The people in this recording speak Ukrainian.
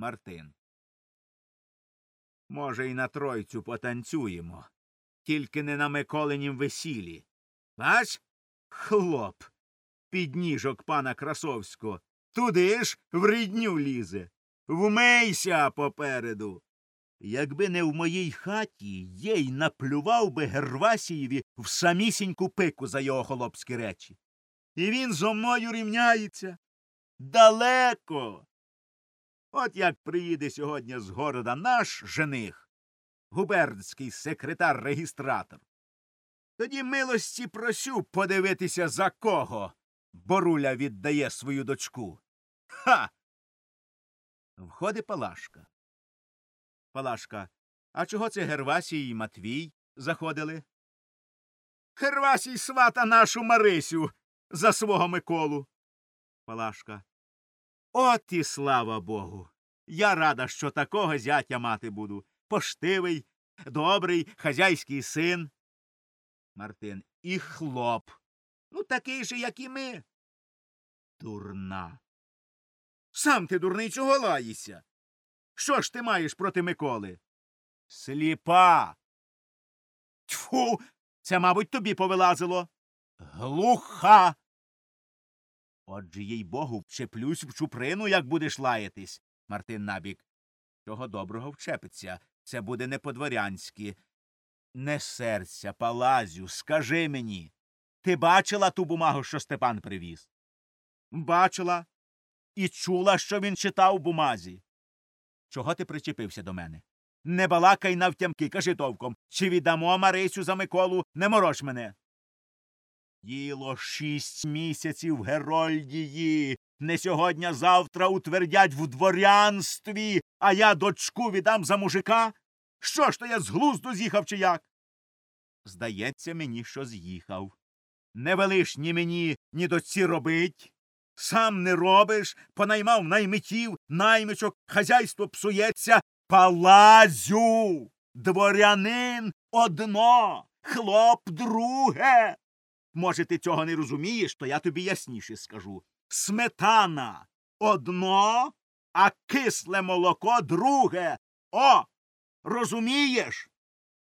Мартин. Може, і на тройцю потанцюємо, тільки не на Миколинім весіллі. Бач, хлоп, підніжок пана Красовського, туди ж в рідню лізе. Вмийся попереду. Якби не в моїй хаті, їй наплював би Гервасієві в самісіньку пику за його холопські речі. І він зо мною рівняється. Далеко. От як приїде сьогодні з города наш жених, губернський секретар-регістратор. Тоді милості просю подивитися, за кого Боруля віддає свою дочку. Ха. Входить Палашка. Палашка. А чого це Гервасій і Матвій заходили? Гервасій свата нашу Марисю за свого Миколу. Палашка. От і слава Богу. Я рада, що такого зятя мати буду. Поштивий, добрий, хазяйський син. Мартин. І хлоп. Ну, такий же, як і ми. Дурна. Сам ти, дурний, чого лаєшся? Що ж ти маєш проти Миколи? Сліпа. Тьфу. Це, мабуть, тобі повилазило. Глуха. Отже, їй богу, вчеплюсь в чуприну, як будеш лаятись. Мартин набік. Чого доброго вчепиться. Це буде не по-дворянськи. Не серця, палазю, скажи мені. Ти бачила ту бумагу, що Степан привіз? Бачила. І чула, що він читав у бумазі. Чого ти причепився до мене? Не балакай навтямки, кажи товком. Чи віддамо Марисю за Миколу, не мороч мене. Діло шість місяців Герольдії. Не сьогодні завтра утвердять в дворянстві, а я дочку віддам за мужика? Що ж то я з глузду з'їхав, чи як? Здається мені, що з'їхав. Не велиш ні мені, ні доці робить. Сам не робиш, понаймав наймитів, наймичок, хазяйство псується. Палазю. Дворянин одно, хлоп друге. Може, ти цього не розумієш, то я тобі ясніше скажу. Сметана одно, а кисле молоко друге. О! Розумієш?